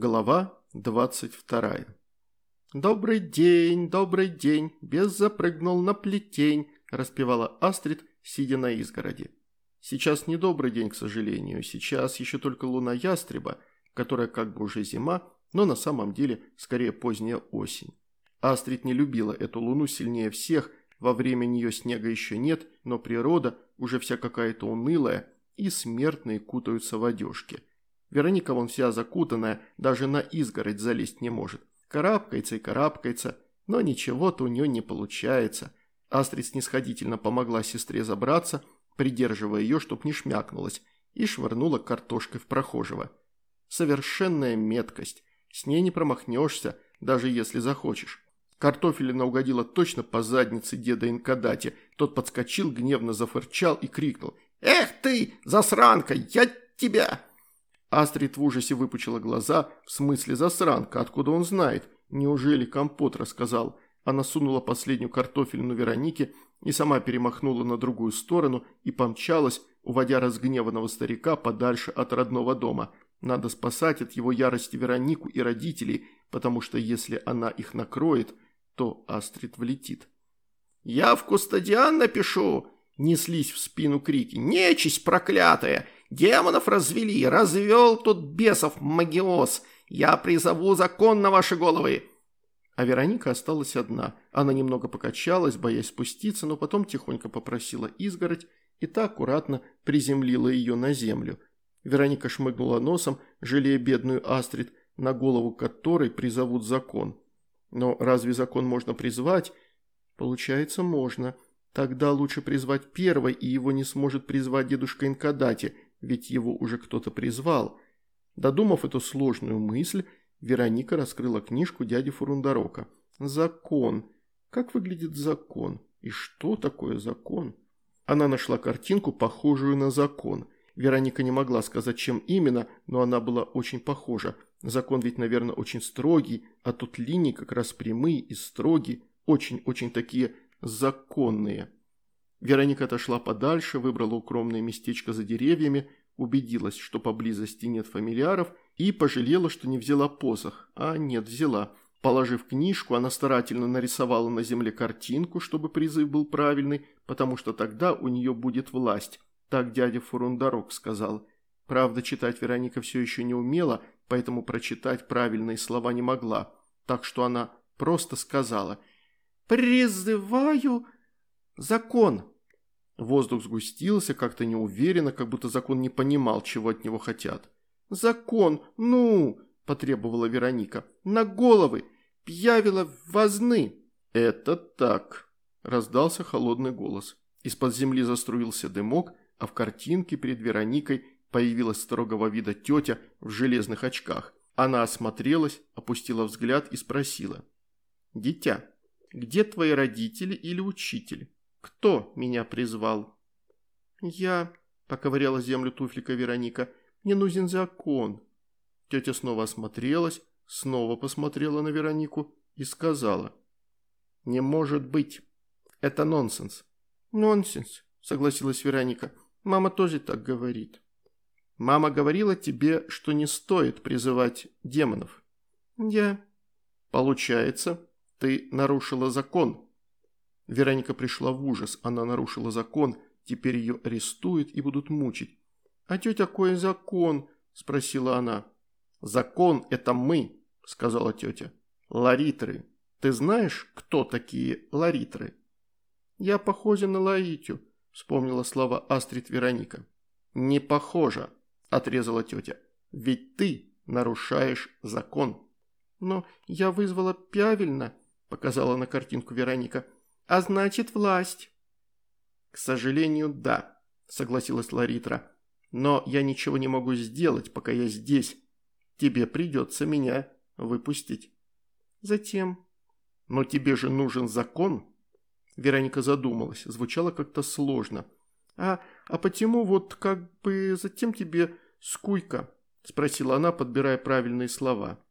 Глава 22. «Добрый день, добрый день, без запрыгнул на плетень», – распевала Астрид, сидя на изгороди. Сейчас не добрый день, к сожалению, сейчас еще только луна ястреба, которая как бы уже зима, но на самом деле скорее поздняя осень. Астрид не любила эту луну сильнее всех, во время нее снега еще нет, но природа уже вся какая-то унылая, и смертные кутаются в одежке. Вероника вон вся закутанная, даже на изгородь залезть не может. Карабкается и карабкается, но ничего-то у нее не получается. Астрид снисходительно помогла сестре забраться, придерживая ее, чтоб не шмякнулась, и швырнула картошкой в прохожего. Совершенная меткость. С ней не промахнешься, даже если захочешь. Картофелина угодила точно по заднице деда Инкадати. Тот подскочил, гневно зафырчал и крикнул. «Эх ты, засранка, я тебя!» Астрид в ужасе выпучила глаза, в смысле засранка, откуда он знает? Неужели компот рассказал? Она сунула последнюю картофельную Веронике и сама перемахнула на другую сторону и помчалась, уводя разгневанного старика подальше от родного дома. Надо спасать от его ярости Веронику и родителей, потому что если она их накроет, то Астрид влетит. «Я в Кустадиан напишу!» – неслись в спину крики. «Нечисть проклятая! Демонов развели, развел тут бесов магиоз. Я призову закон на ваши головы!» А Вероника осталась одна. Она немного покачалась, боясь спуститься, но потом тихонько попросила изгородь и так аккуратно приземлила ее на землю. Вероника шмыгнула носом, жалея бедную Астрид, на голову которой призовут закон. Но разве закон можно призвать? Получается, можно. Тогда лучше призвать первой, и его не сможет призвать дедушка Инкадати – ведь его уже кто-то призвал. Додумав эту сложную мысль, Вероника раскрыла книжку дяди Фурундарока. «Закон. Как выглядит закон? И что такое закон?» Она нашла картинку, похожую на закон. Вероника не могла сказать, чем именно, но она была очень похожа. Закон ведь, наверное, очень строгий, а тут линии как раз прямые и строгие, очень-очень такие законные. Вероника отошла подальше, выбрала укромное местечко за деревьями, убедилась, что поблизости нет фамильяров, и пожалела, что не взяла посох. А нет, взяла. Положив книжку, она старательно нарисовала на земле картинку, чтобы призыв был правильный, потому что тогда у нее будет власть. Так дядя Фурундарок сказал. Правда, читать Вероника все еще не умела, поэтому прочитать правильные слова не могла. Так что она просто сказала «Призываю «Закон!» Воздух сгустился, как-то неуверенно, как будто закон не понимал, чего от него хотят. «Закон! Ну!» – потребовала Вероника. «На головы! Пьявила возны!» «Это так!» – раздался холодный голос. Из-под земли заструился дымок, а в картинке перед Вероникой появилась строгого вида тетя в железных очках. Она осмотрелась, опустила взгляд и спросила. «Дитя, где твои родители или учитель?» Кто меня призвал?» «Я», – поковыряла землю туфлика Вероника, – «мне нужен закон». Тетя снова осмотрелась, снова посмотрела на Веронику и сказала. «Не может быть. Это нонсенс». «Нонсенс», – согласилась Вероника. «Мама тоже так говорит». «Мама говорила тебе, что не стоит призывать демонов». «Я...» «Получается, ты нарушила закон», Вероника пришла в ужас, она нарушила закон, теперь ее арестуют и будут мучить. «А тетя, какой закон?» – спросила она. «Закон – это мы», – сказала тетя. «Ларитры. Ты знаешь, кто такие ларитры?» «Я похожа на Лаитю», – вспомнила слова Астрид Вероника. «Не похожа», – отрезала тетя. «Ведь ты нарушаешь закон». «Но я вызвала правильно», – показала на картинку Вероника а значит власть». «К сожалению, да», – согласилась Ларитра. «Но я ничего не могу сделать, пока я здесь. Тебе придется меня выпустить». «Затем?» «Но тебе же нужен закон». Вероника задумалась, звучало как-то сложно. «А, а почему вот как бы затем тебе скуйка?» – спросила она, подбирая правильные слова.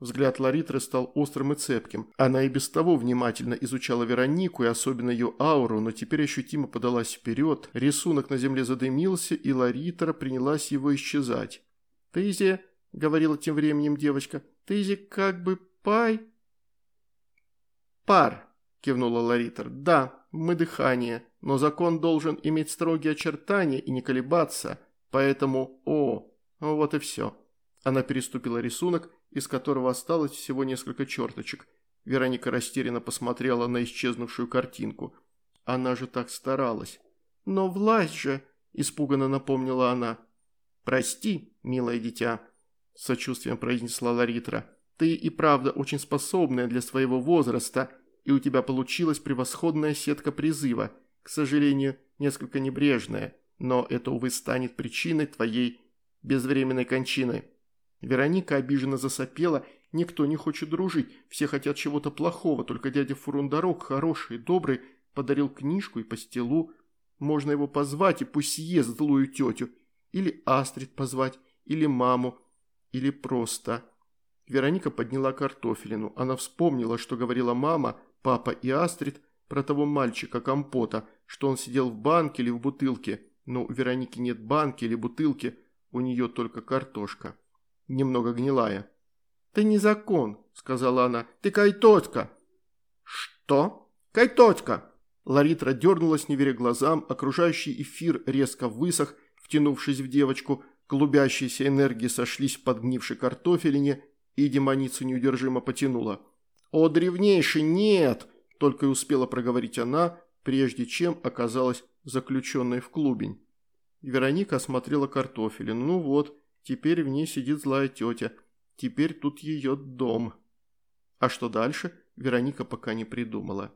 Взгляд Ларитры стал острым и цепким. Она и без того внимательно изучала Веронику и особенно ее ауру, но теперь ощутимо подалась вперед, рисунок на земле задымился, и Ларитра принялась его исчезать. «Тызе, – говорила тем временем девочка. «Ты же как бы пай...» «Пар», – кивнула Ларитер. «Да, мы дыхание, но закон должен иметь строгие очертания и не колебаться, поэтому О, вот и все». Она переступила рисунок, из которого осталось всего несколько черточек. Вероника растерянно посмотрела на исчезнувшую картинку. Она же так старалась. «Но власть же!» – испуганно напомнила она. «Прости, милое дитя», – сочувствием произнесла Ларитра. «Ты и правда очень способная для своего возраста, и у тебя получилась превосходная сетка призыва, к сожалению, несколько небрежная, но это, увы, станет причиной твоей безвременной кончины». Вероника обиженно засопела, никто не хочет дружить, все хотят чего-то плохого, только дядя Фурундарок, хороший, добрый, подарил книжку и пастилу. Можно его позвать и пусть съест злую тетю. Или Астрид позвать, или маму, или просто. Вероника подняла картофелину. Она вспомнила, что говорила мама, папа и Астрид про того мальчика компота, что он сидел в банке или в бутылке. Но у Вероники нет банки или бутылки, у нее только картошка. Немного гнилая. «Ты не закон», — сказала она. «Ты кайтотка». «Что? Кайтотка?» Ларитра дернулась, не веря глазам, окружающий эфир резко высох, втянувшись в девочку, клубящиеся энергии сошлись в подгнившей картофелине, и демоницу неудержимо потянула. «О, древнейший, нет!» – только и успела проговорить она, прежде чем оказалась заключенной в клубень. Вероника осмотрела картофелин. Ну вот, теперь в ней сидит злая тетя. Теперь тут ее дом. А что дальше, Вероника пока не придумала.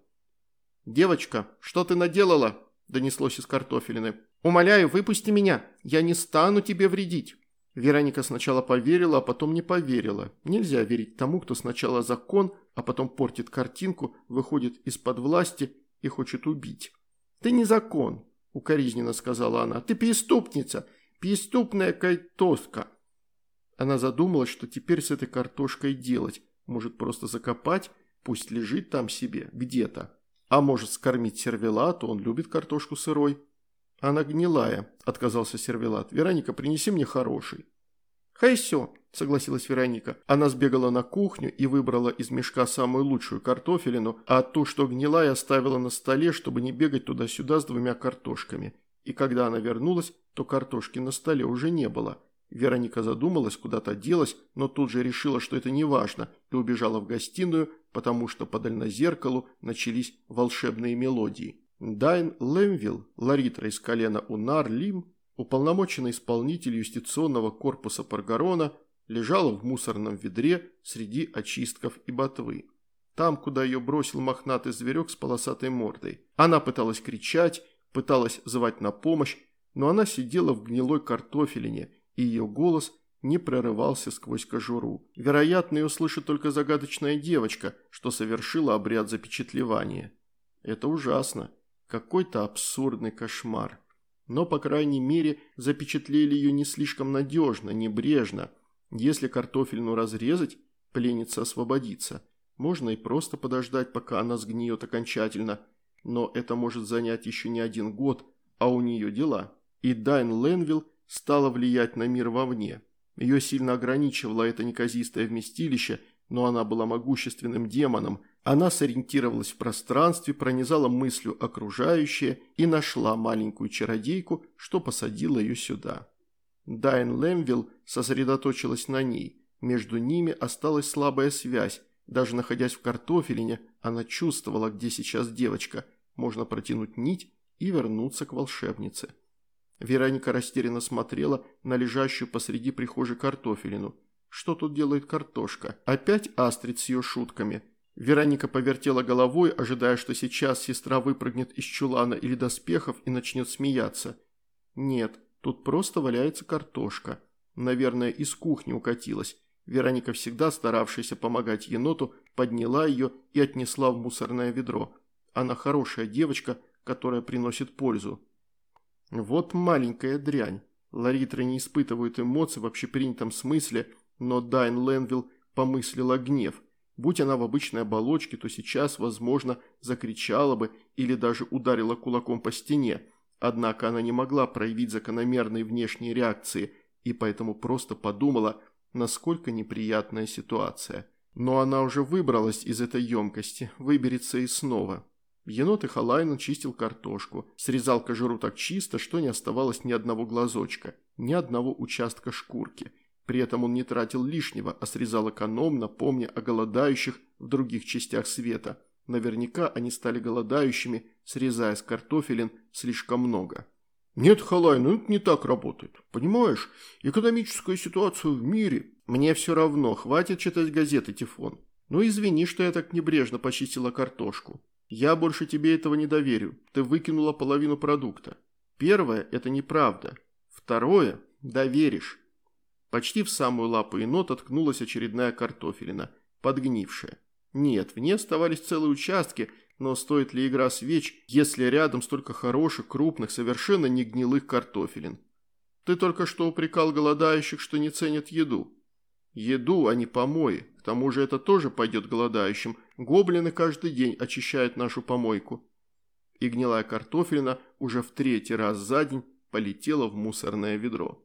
«Девочка, что ты наделала?» – донеслось из картофелины. «Умоляю, выпусти меня, я не стану тебе вредить». Вероника сначала поверила, а потом не поверила. Нельзя верить тому, кто сначала закон, а потом портит картинку, выходит из-под власти и хочет убить. «Ты не закон», – укоризненно сказала она. «Ты преступница, преступная кайтоска». Она задумалась, что теперь с этой картошкой делать. Может, просто закопать, пусть лежит там себе, где-то. А может, скормить сервелату, он любит картошку сырой. «Она гнилая», – отказался сервелат. «Вероника, принеси мне хороший». «Хай все», – согласилась Вероника. Она сбегала на кухню и выбрала из мешка самую лучшую картофелину, а ту, что гнилая, оставила на столе, чтобы не бегать туда-сюда с двумя картошками. И когда она вернулась, то картошки на столе уже не было. Вероника задумалась, куда-то делась, но тут же решила, что это не важно, и убежала в гостиную, потому что по дальнозеркалу начались волшебные мелодии. Дайн Лемвилл, Ларитра из колена Унар Лим, уполномоченный исполнитель юстиционного корпуса Паргарона, лежала в мусорном ведре среди очистков и ботвы. Там, куда ее бросил мохнатый зверек с полосатой мордой. Она пыталась кричать, пыталась звать на помощь, но она сидела в гнилой картофелине, и ее голос не прорывался сквозь кожуру. Вероятно, ее слышит только загадочная девочка, что совершила обряд запечатлевания. Это ужасно. Какой-то абсурдный кошмар. Но, по крайней мере, запечатлели ее не слишком надежно, небрежно. Если картофельну разрезать, пленница освободится. Можно и просто подождать, пока она сгниет окончательно. Но это может занять еще не один год, а у нее дела. И Дайн Ленвилл стала влиять на мир вовне. Ее сильно ограничивало это неказистое вместилище, но она была могущественным демоном – она сориентировалась в пространстве, пронизала мыслью окружающее и нашла маленькую чародейку, что посадила ее сюда. Дайн Лемвилл сосредоточилась на ней. Между ними осталась слабая связь. Даже находясь в картофелине, она чувствовала, где сейчас девочка. Можно протянуть нить и вернуться к волшебнице. Вероника растерянно смотрела на лежащую посреди прихожей картофелину. Что тут делает картошка? Опять Астрид с ее шутками – Вероника повертела головой, ожидая, что сейчас сестра выпрыгнет из чулана или доспехов и начнет смеяться. Нет, тут просто валяется картошка. Наверное, из кухни укатилась. Вероника, всегда старавшаяся помогать еноту, подняла ее и отнесла в мусорное ведро. Она хорошая девочка, которая приносит пользу. Вот маленькая дрянь. Ларитры не испытывают эмоций в общепринятом смысле, но Дайн Ленвилл помыслила гнев – Будь она в обычной оболочке, то сейчас, возможно, закричала бы или даже ударила кулаком по стене. Однако она не могла проявить закономерной внешней реакции, и поэтому просто подумала, насколько неприятная ситуация. Но она уже выбралась из этой емкости, выберется и снова. Енот и Халайнен чистил картошку, срезал кожуру так чисто, что не оставалось ни одного глазочка, ни одного участка шкурки. При этом он не тратил лишнего, а срезал экономно, помня о голодающих в других частях света. Наверняка они стали голодающими, срезая с картофелин слишком много. «Нет, Халай, ну это не так работает. Понимаешь, экономическая ситуация в мире...» «Мне все равно, хватит читать газеты, Тифон. Ну извини, что я так небрежно почистила картошку. Я больше тебе этого не доверю. Ты выкинула половину продукта. Первое – это неправда. Второе – доверишь». Почти в самую лапу енота ткнулась очередная картофелина, подгнившая. Нет, в ней оставались целые участки – но стоит ли игра свеч, если рядом столько хороших, крупных, совершенно не гнилых картофелин? Ты только что упрекал голодающих, что не ценят еду. Еду, а не помои. К тому же это тоже пойдет голодающим. Гоблины каждый день очищают нашу помойку. И гнилая картофелина уже в третий раз за день полетела в мусорное ведро.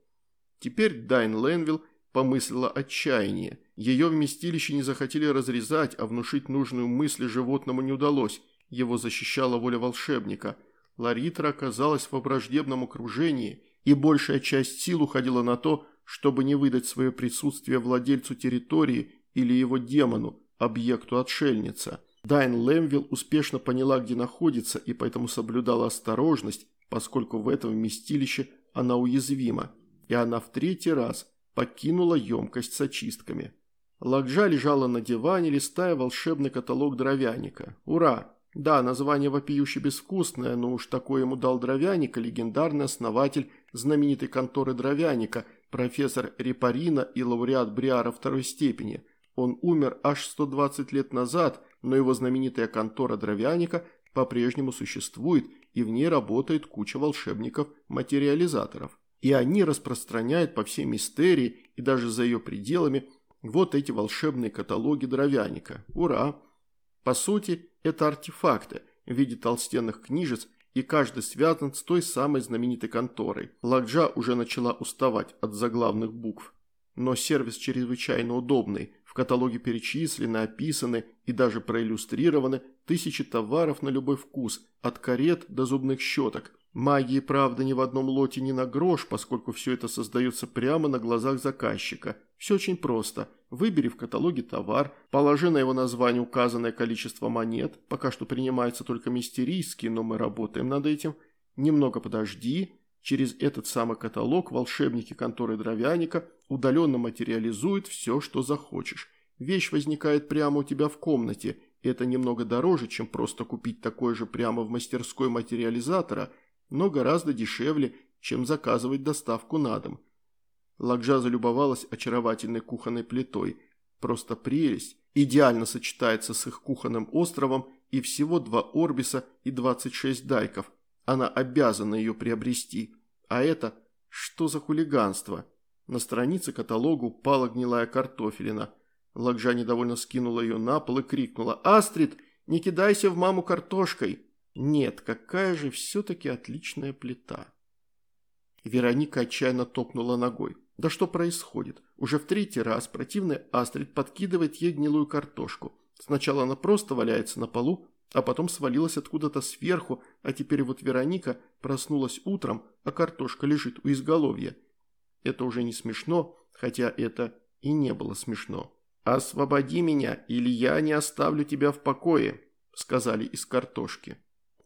Теперь Дайн Ленвилл помыслила отчаяние. Ее вместилище не захотели разрезать, а внушить нужную мысль животному не удалось. Его защищала воля волшебника. Ларитра оказалась в враждебном окружении, и большая часть сил уходила на то, чтобы не выдать свое присутствие владельцу территории или его демону, объекту отшельница. Дайн Лэмвилл успешно поняла, где находится, и поэтому соблюдала осторожность, поскольку в этом вместилище она уязвима. И она в третий раз – покинула емкость с очистками. Лакжа лежала на диване, листая волшебный каталог дровяника. Ура! Да, название вопиюще безвкусное, но уж такое ему дал дровяника, легендарный основатель знаменитой конторы дровяника, профессор Репарина и лауреат Бриара второй степени. Он умер аж 120 лет назад, но его знаменитая контора дровяника по-прежнему существует, и в ней работает куча волшебников-материализаторов. И они распространяют по всей мистерии и даже за ее пределами вот эти волшебные каталоги дровяника. Ура! По сути, это артефакты в виде толстенных книжец, и каждый связан с той самой знаменитой конторой. Лакджа уже начала уставать от заглавных букв. Но сервис чрезвычайно удобный. Каталоге перечислены, описаны и даже проиллюстрированы тысячи товаров на любой вкус, от карет до зубных щеток, Магии, правда, ни в одном лоте ни на грош, поскольку все это создается прямо на глазах заказчика. Все очень просто. Выбери в каталоге товар, положи на его название указанное количество монет, пока что принимается только мистерийский, но мы работаем над этим. Немного подожди, через этот самый каталог волшебники конторы дровяника удаленно материализуют все, что захочешь. Вещь возникает прямо у тебя в комнате, и это немного дороже, чем просто купить такое же прямо в мастерской материализатора – но гораздо дешевле, чем заказывать доставку на дом. Лакжа залюбовалась очаровательной кухонной плитой. Просто прелесть. Идеально сочетается с их кухонным островом и всего два орбиса и 26 дайков. Она обязана ее приобрести. А это что за хулиганство? На странице каталога упала гнилая картофелина. Лакжа недовольно скинула ее на пол и крикнула «Астрид, не кидайся в маму картошкой!» Нет, какая же все-таки отличная плита. Вероника отчаянно топнула ногой. Да что происходит? Уже в третий раз противный Астрид подкидывает ей гнилую картошку. Сначала она просто валяется на полу, а потом свалилась откуда-то сверху, а теперь вот Вероника проснулась утром, а картошка лежит у изголовья. Это уже не смешно, хотя это и не было смешно. «Освободи меня, или я не оставлю тебя в покое», – сказали из картошки.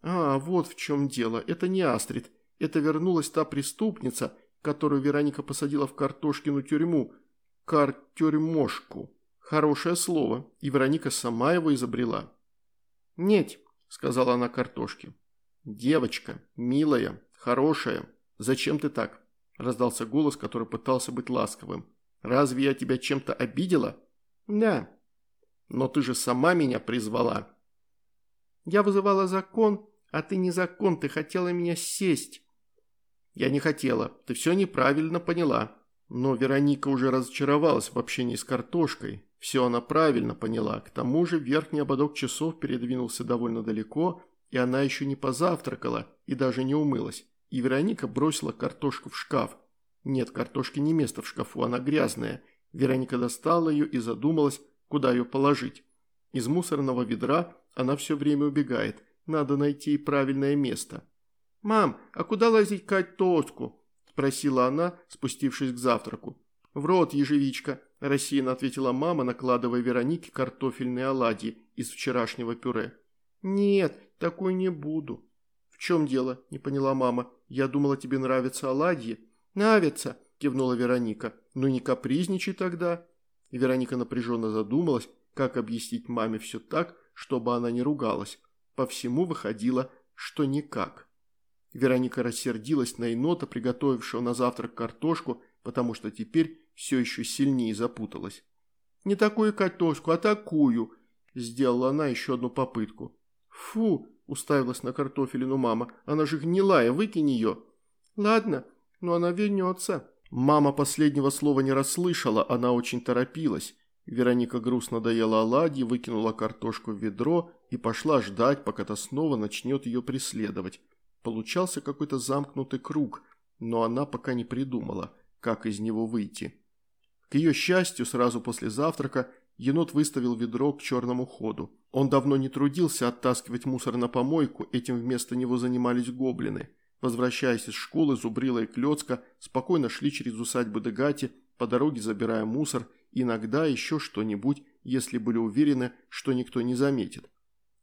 «А, вот в чем дело. Это не Астрид. Это вернулась та преступница, которую Вероника посадила в Картошкину тюрьму. Картюрьмошку. Хорошее слово. И Вероника сама его изобрела». «Нет», — сказала она картошке. «Девочка, милая, хорошая, зачем ты так?» – раздался голос, который пытался быть ласковым. «Разве я тебя чем-то обидела?» «Да». «Но ты же сама меня призвала». «Я вызывала закон, а ты не закон, ты хотела меня сесть. Я не хотела, ты все неправильно поняла. Но Вероника уже разочаровалась в общении с картошкой. Все она правильно поняла. К тому же верхний ободок часов передвинулся довольно далеко, и она еще не позавтракала и даже не умылась. И Вероника бросила картошку в шкаф. Нет, картошке не место в шкафу, она грязная. Вероника достала ее и задумалась, куда ее положить. Из мусорного ведра она все время убегает. Надо найти правильное место. «Мам, а куда лазить картошку?» – спросила она, спустившись к завтраку. «В рот, ежевичка», – рассеянно ответила мама, накладывая Веронике картофельные оладьи из вчерашнего пюре. «Нет, такой не буду». «В чем дело?» – не поняла мама. «Я думала, тебе нравятся оладьи». «Нравятся», – кивнула Вероника. «Ну не капризничай тогда». Вероника напряженно задумалась, как объяснить маме все так, чтобы она не ругалась. По всему выходило, что никак. Вероника рассердилась на енота, приготовившего на завтрак картошку, потому что теперь все еще сильнее запуталась. «Не такую картошку, а такую!» Сделала она еще одну попытку. «Фу!» – уставилась на картофелину мама. «Она же гнилая, выкинь ее!» «Ладно, но она вернется». Мама последнего слова не расслышала, она очень торопилась. Вероника грустно доела оладьи, выкинула картошку в ведро и пошла ждать, пока та снова начнет ее преследовать. Получался какой-то замкнутый круг, но она пока не придумала, как из него выйти. К ее счастью, сразу после завтрака енот выставил ведро к черному ходу. Он давно не трудился оттаскивать мусор на помойку, этим вместо него занимались гоблины. Возвращаясь из школы, Зубрила и Клёцка спокойно шли через усадьбу Дегати, по дороге забирая мусор, иногда еще что-нибудь, если были уверены, что никто не заметит.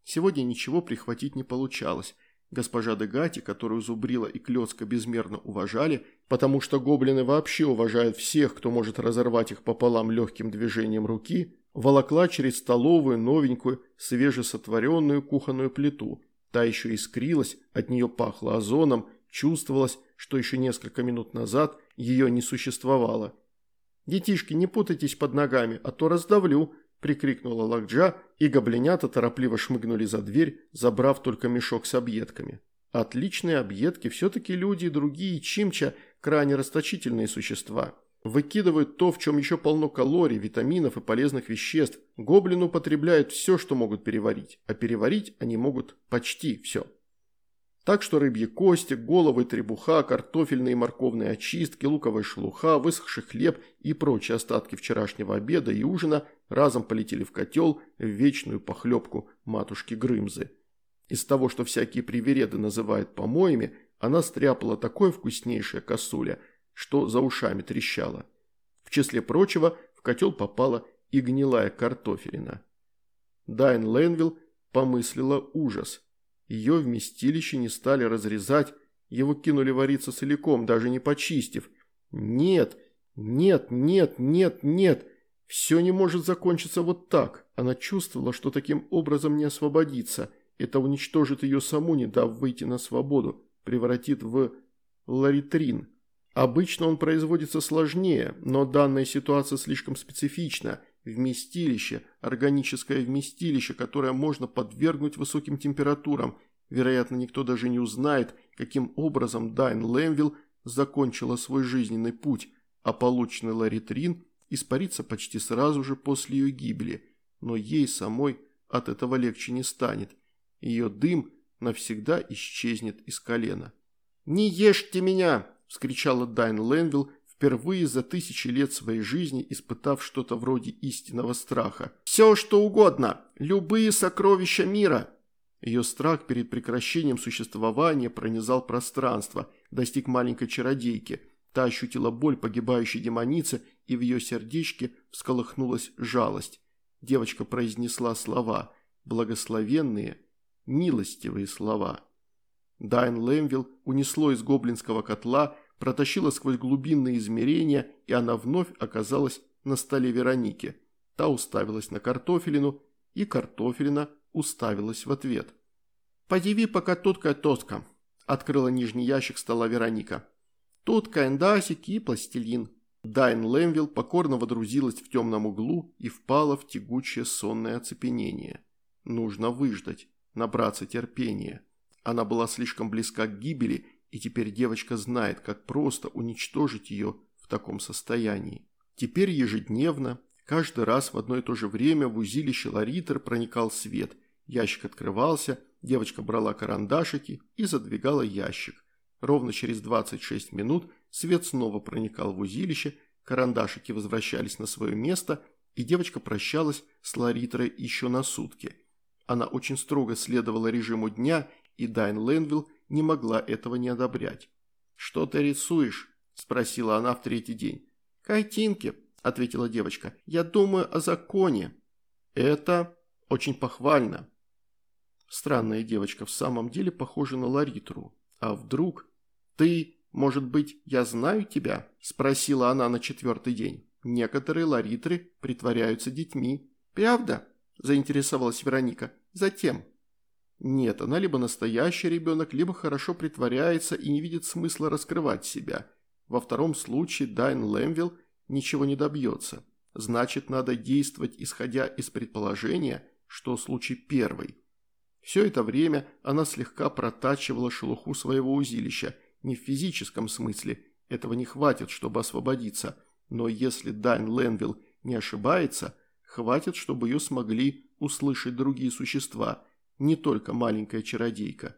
Сегодня ничего прихватить не получалось – Госпожа Дегати, которую Зубрила и Клёцка безмерно уважали, потому что гоблины вообще уважают всех, кто может разорвать их пополам легким движением руки, волокла через столовую новенькую, свежесотворенную кухонную плиту. Та еще искрилась, от нее пахло озоном, чувствовалось, что еще несколько минут назад ее не существовало. «Детишки, не путайтесь под ногами, а то раздавлю», – прикрикнула Лакджа, и гоблинята торопливо шмыгнули за дверь, забрав только мешок с объедками. Отличные объедки, все-таки люди и другие чимча – крайне расточительные существа. Выкидывают то, в чем еще полно калорий, витаминов и полезных веществ. Гоблины употребляют все, что могут переварить, а переварить они могут почти все. Так что рыбьи кости, головы, требуха, картофельные и морковные очистки, луковая шелуха, высохший хлеб и прочие остатки вчерашнего обеда и ужина разом полетели в котел в вечную похлебку матушки Грымзы. Из того, что всякие привереды называют помоями, она стряпала такое вкуснейшее косуля, что за ушами трещала. В числе прочего в котел попала и гнилая картофелина. Дайн Ленвилл помыслила ужас – ее вместилище не стали разрезать, его кинули вариться целиком, даже не почистив. Нет, нет, нет, нет, нет, все не может закончиться вот так. Она чувствовала, что таким образом не освободится. Это уничтожит ее саму, не дав выйти на свободу, превратит в ларитрин. Обычно он производится сложнее, но данная ситуация слишком специфична. Вместилище, органическое вместилище, которое можно подвергнуть высоким температурам. Вероятно, никто даже не узнает, каким образом Дайн Лэмвилл закончила свой жизненный путь, а полученный ларитрин испарится почти сразу же после ее гибели. Но ей самой от этого легче не станет. Ее дым навсегда исчезнет из колена. «Не ешьте меня!» – вскричала Дайн Лэнвилл, впервые за тысячи лет своей жизни испытав что-то вроде истинного страха. «Все, что угодно! Любые сокровища мира!» Ее страх перед прекращением существования пронизал пространство, достиг маленькой чародейки. Та ощутила боль погибающей демоницы, и в ее сердечке всколыхнулась жалость. Девочка произнесла слова, благословенные, милостивые слова. Дайн Лэмвилл унесло из гоблинского котла, протащила сквозь глубинные измерения, и она вновь оказалась на столе Вероники. Та уставилась на картофелину, и картофелина уставилась в ответ. «Подиви пока тутка тоска», – открыла нижний ящик стола Вероника. «Тут каэндасик и пластилин». Дайн Лэмвилл покорно водрузилась в темном углу и впала в тягучее сонное оцепенение. Нужно выждать, набраться терпения. Она была слишком близка к гибели и теперь девочка знает, как просто уничтожить ее в таком состоянии. Теперь ежедневно, каждый раз в одно и то же время в узилище Ларитер проникал свет. Ящик открывался, девочка брала карандашики и задвигала ящик. Ровно через 26 минут свет снова проникал в узилище, Карандашики возвращались на свое место, и девочка прощалась с Ларитрой еще на сутки. Она очень строго следовала режиму дня, и Дайн Ленвилл не могла этого не одобрять. «Что ты рисуешь?» – спросила она в третий день. «Картинки», – ответила девочка. «Я думаю о законе». «Это очень похвально». Странная девочка в самом деле похожа на Ларитру. А вдруг ты, может быть, я знаю тебя? Спросила она на четвертый день. Некоторые Ларитры притворяются детьми. Правда? Заинтересовалась Вероника. Затем. Нет, она либо настоящий ребенок, либо хорошо притворяется и не видит смысла раскрывать себя. Во втором случае Дайн Лэмвилл ничего не добьется. Значит, надо действовать, исходя из предположения, что случай первый. Все это время она слегка протачивала шелуху своего узилища, не в физическом смысле, этого не хватит, чтобы освободиться, но если Дайн Ленвилл не ошибается, хватит, чтобы ее смогли услышать другие существа, не только маленькая чародейка.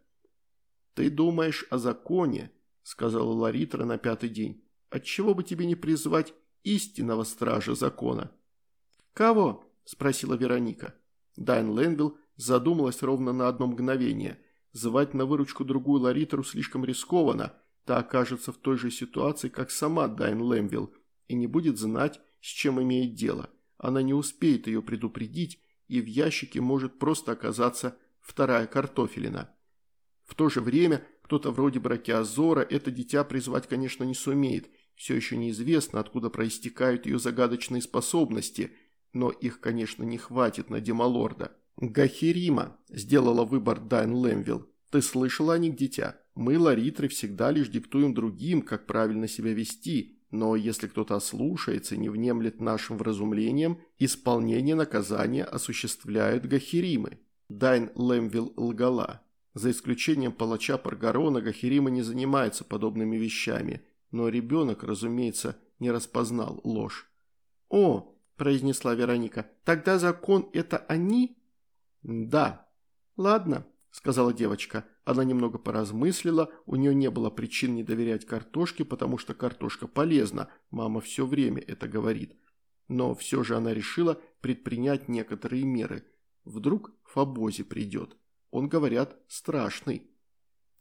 «Ты думаешь о законе», – сказала Ларитра на пятый день. «Отчего бы тебе не призвать истинного стража закона?» «Кого?» – спросила Вероника. Дайн Ленвилл задумалась ровно на одно мгновение. Звать на выручку другую Ларитру слишком рискованно, та окажется в той же ситуации, как сама Дайн Лэмвилл, и не будет знать, с чем имеет дело. Она не успеет ее предупредить, и в ящике может просто оказаться вторая картофелина. В то же время кто-то вроде Бракиазора это дитя призвать, конечно, не сумеет. Все еще неизвестно, откуда проистекают ее загадочные способности, но их, конечно, не хватит на Демалорда. «Гахирима», – сделала выбор Дайн Лэмвилл. «Ты слышала о них, дитя? Мы, ларитры, всегда лишь диктуем другим, как правильно себя вести, но если кто-то ослушается и не внемлет нашим вразумлением, исполнение наказания осуществляют Гахиримы». Дайн Лэмвилл лгала. За исключением палача Паргарона, Гахирима не занимается подобными вещами, но ребенок, разумеется, не распознал ложь. «О!» – произнесла Вероника. «Тогда закон – это они?» «Да». «Ладно», – сказала девочка. Она немного поразмыслила, у нее не было причин не доверять картошке, потому что картошка полезна, мама все время это говорит. Но все же она решила предпринять некоторые меры. Вдруг Фабози придет. Он, говорят, страшный.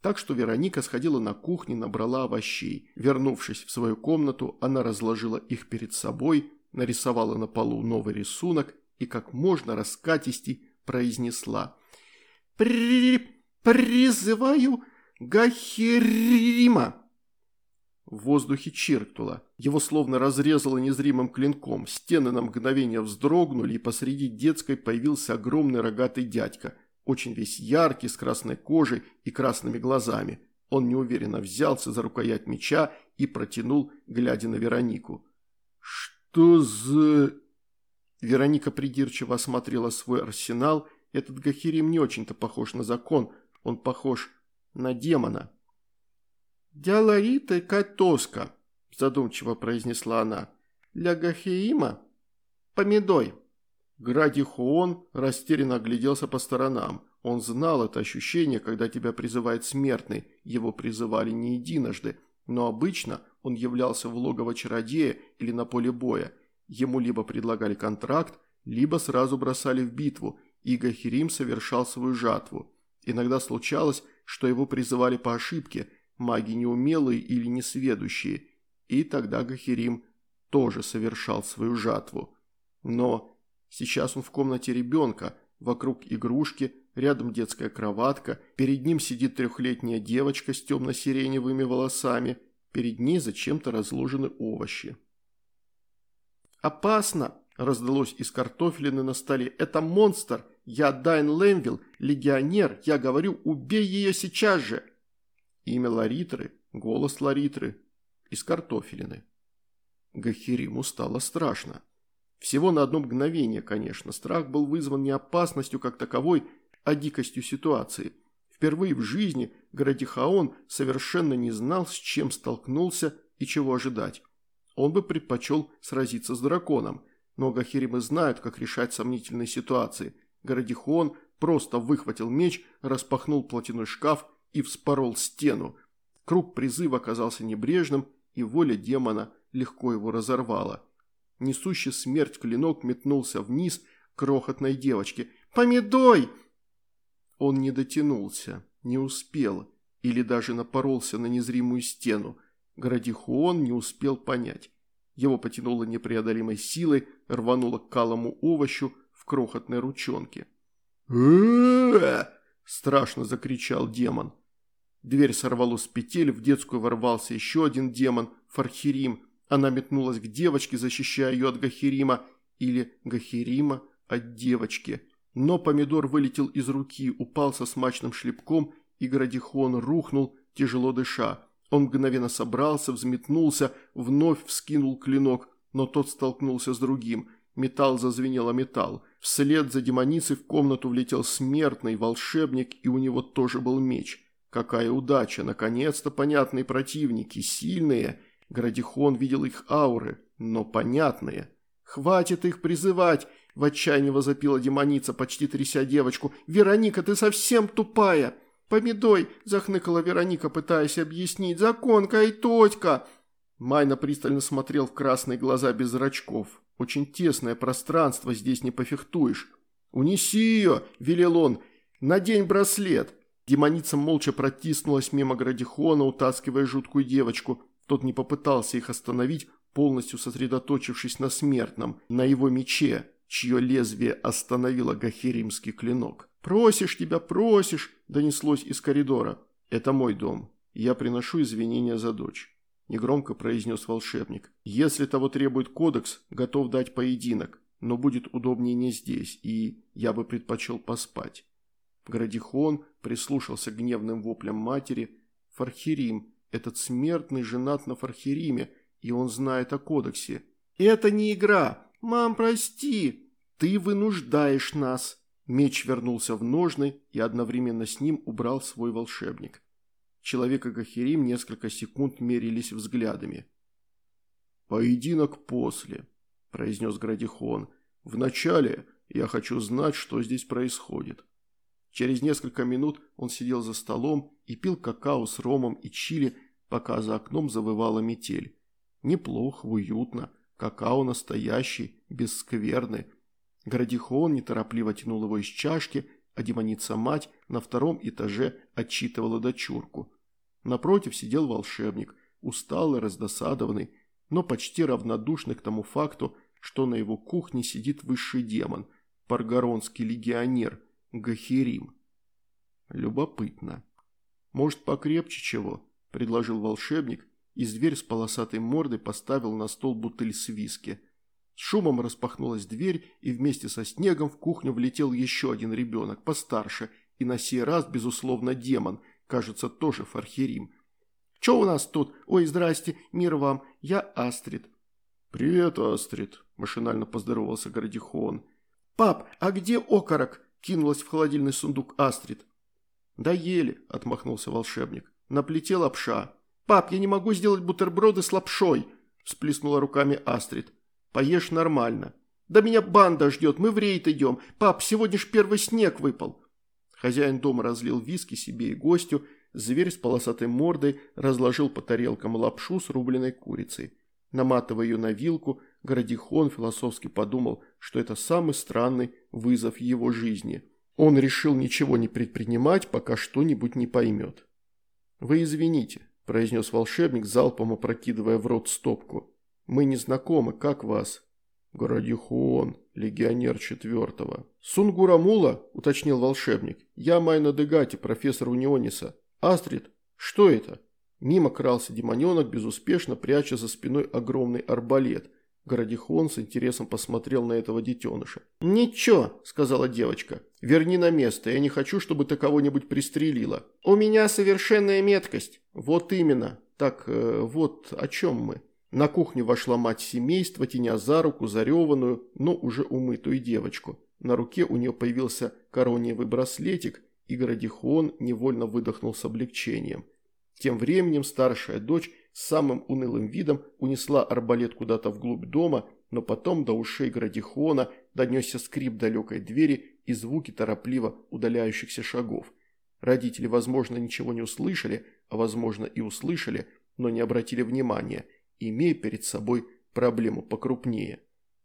Так что Вероника сходила на кухню, набрала овощей. Вернувшись в свою комнату, она разложила их перед собой, нарисовала на полу новый рисунок и как можно раскатистей произнесла. «При... призываю Гахирима!» В воздухе чиркнуло. Его словно разрезало незримым клинком. Стены на мгновение вздрогнули, и посреди детской появился огромный рогатый дядька. Очень весь яркий, с красной кожей и красными глазами. Он неуверенно взялся за рукоять меча и протянул, глядя на Веронику. «Что за...» Вероника придирчиво осмотрела свой арсенал. Этот Гахирим не очень-то похож на закон, он похож на демона. «Дяларита Катоска», – задумчиво произнесла она. «Для Гахиима помидой». Градихуон растерянно огляделся по сторонам. Он знал это ощущение, когда тебя призывает смертный. Его призывали не единожды, но обычно он являлся в логово чародея или на поле боя. Ему либо предлагали контракт, либо сразу бросали в битву, и Гахирим совершал свою жатву. Иногда случалось, что его призывали по ошибке, маги неумелые или несведущие, и тогда Гахирим тоже совершал свою жатву. Но сейчас он в комнате ребенка, вокруг игрушки, рядом детская кроватка, перед ним сидит трехлетняя девочка с темно-сиреневыми волосами, перед ней зачем-то разложены овощи. «Опасно!» – раздалось из картофелины на столе. «Это монстр! Я Дайн Лэмвилл, легионер! Я говорю, убей ее сейчас же!» Имя Ларитры, голос Ларитры из картофелины. Гахириму стало страшно. Всего на одно мгновение, конечно. Страх был вызван не опасностью как таковой, а дикостью ситуации. Впервые в жизни Градихаон совершенно не знал, с чем столкнулся и чего ожидать он бы предпочел сразиться с драконом. Но Гахиримы знают, как решать сомнительные ситуации. Городихон просто выхватил меч, распахнул платяной шкаф и вспорол стену. Круг призыва оказался небрежным, и воля демона легко его разорвало. Несущий смерть клинок метнулся вниз крохотной девочке. «Помидой!» Он не дотянулся, не успел, или даже напоролся на незримую стену. Градихуон не успел понять. Его потянуло непреодолимой силой, рвануло к калому овощу в крохотной ручонке. страшно закричал демон. Дверь сорвало с петель, в детскую ворвался еще один демон, Фархирим. Она метнулась к девочке, защищая ее от Гахирима, или Гахирима от девочки. Но помидор вылетел из руки, упал со смачным шлепком, и Градихон рухнул, тяжело дыша. Он мгновенно собрался, взметнулся, вновь вскинул клинок, но тот столкнулся с другим. Металл зазвенел о металл. Вслед за демоницей в комнату влетел смертный волшебник, и у него тоже был меч. Какая удача! Наконец-то понятные противники, сильные. Градихон видел их ауры, но понятные. «Хватит их призывать!» – в отчаянии возопила демоница, почти тряся девочку. «Вероника, ты совсем тупая!» «Помидой!» – захныкала Вероника, пытаясь объяснить. «Законка и точка!» Майна пристально смотрел в красные глаза без зрачков. «Очень тесное пространство, здесь не пофехтуешь». «Унеси ее!» – велел он. «Надень браслет!» Демоница молча протиснулась мимо Градихона, утаскивая жуткую девочку. Тот не попытался их остановить, полностью сосредоточившись на смертном, на его мече, чье лезвие остановило гахеримский клинок. «Просишь тебя, просишь!» – донеслось из коридора. «Это мой дом. Я приношу извинения за дочь», – негромко произнес волшебник. «Если того требует кодекс, готов дать поединок, но будет удобнее не здесь, и я бы предпочел поспать». Градихон прислушался к гневным воплям матери. Фархирим, этот смертный женат на Фархириме, и он знает о кодексе. «Это не игра! Мам, прости! Ты вынуждаешь нас!» Меч вернулся в ножны и одновременно с ним убрал свой волшебник. Человек и Гахирим несколько секунд мерились взглядами. «Поединок после», – произнес Градихон. «Вначале я хочу знать, что здесь происходит». Через несколько минут он сидел за столом и пил какао с ромом и чили, пока за окном завывала метель. Неплохо, уютно, какао настоящий, без скверны. Градихон неторопливо тянул его из чашки, а демоница-мать на втором этаже отчитывала дочурку. Напротив сидел волшебник, усталый, раздосадованный, но почти равнодушный к тому факту, что на его кухне сидит высший демон, паргоронский легионер – Гахирим. Любопытно. Может, покрепче чего? Предложил волшебник, и зверь с полосатой мордой поставил на стол бутыль с виски. С шумом распахнулась дверь, и вместе со снегом в кухню влетел еще один ребенок, постарше, и на сей раз, безусловно, демон, кажется, тоже Фархирим. «Че у нас тут? Ой, здрасте, мир вам, я Астрид». «Привет, Астрид», – машинально поздоровался Гордихон. «Пап, а где окорок?» кинулась в холодильный сундук Астрид. «Да еле», – отмахнулся волшебник. «Наплети лапша». «Пап, я не могу сделать бутерброды с лапшой», – всплеснула руками Астрид. «Поешь нормально». «Да меня банда ждет, мы в рейд идем. Пап, сегодня ж первый снег выпал». Хозяин дома разлил виски себе и гостю, зверь с полосатой мордой разложил по тарелкам лапшу с рубленой курицей. Наматывая ее на вилку, Городихон философски подумал, что это самый странный вызов его жизни. Он решил ничего не предпринимать, пока что-нибудь не поймет. «Вы извините», – произнес волшебник, залпом опрокидывая в рот стопку. «Мы не знакомы, как вас?» «Городихон, легионер четвертого». «Сунгурамула», – уточнил волшебник. «Я Майна Дегати, профессор Униониса. Астрид, что это?» Мимо крался демоненок, безуспешно пряча за спиной огромный арбалет – Городихон с интересом посмотрел на этого детеныша. «Ничего», – сказала девочка. «Верни на место, я не хочу, чтобы ты кого-нибудь пристрелила». «У меня совершенная меткость». «Вот именно. Так, э, вот о чем мы». На кухню вошла мать семейства, теня за руку зареванную, но уже умытую девочку. На руке у нее появился корониевый браслетик, и Городихон невольно выдохнул с облегчением. Тем временем старшая дочь с самым унылым видом унесла арбалет куда-то вглубь дома, но потом до ушей Градихона донесся скрип далекой двери и звуки торопливо удаляющихся шагов. Родители, возможно, ничего не услышали, а возможно и услышали, но не обратили внимания, имея перед собой проблему покрупнее.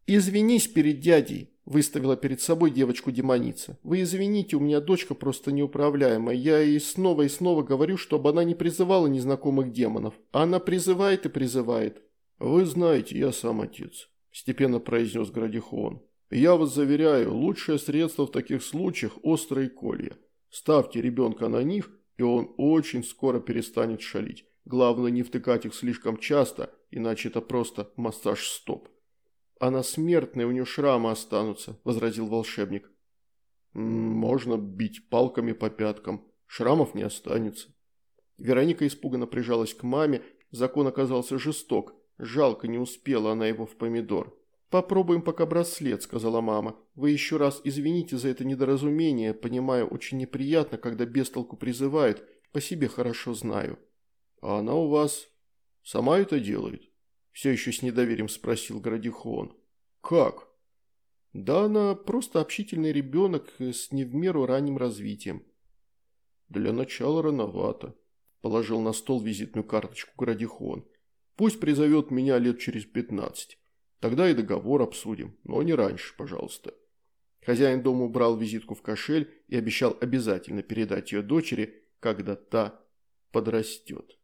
«Извинись перед дядей», – выставила перед собой девочку-демоница. «Вы извините, у меня дочка просто неуправляемая. Я ей снова и снова говорю, чтобы она не призывала незнакомых демонов. Она призывает и призывает». «Вы знаете, я сам отец», – степенно произнес Градихон. «Я вас заверяю, лучшее средство в таких случаях – острые колья. Ставьте ребенка на них, и он очень скоро перестанет шалить. Главное не втыкать их слишком часто, иначе это просто массаж стоп». «Она смертная, у нее шрамы останутся», – возразил волшебник. «Можно бить палками по пяткам, шрамов не останется». Вероника испуганно прижалась к маме, закон оказался жесток, жалко не успела она его в помидор. «Попробуем пока браслет», – сказала мама. «Вы еще раз извините за это недоразумение, понимаю, очень неприятно, когда бестолку призывают, по себе хорошо знаю». «А она у вас сама это делает?» Все еще с недоверием спросил Градихон. «Как?» «Да она просто общительный ребенок с не в меру ранним развитием». «Для начала рановато», – положил на стол визитную карточку Градихон. «Пусть призовет меня лет через пятнадцать. Тогда и договор обсудим, но не раньше, пожалуйста». Хозяин дома убрал визитку в кошель и обещал обязательно передать ее дочери, когда та подрастет.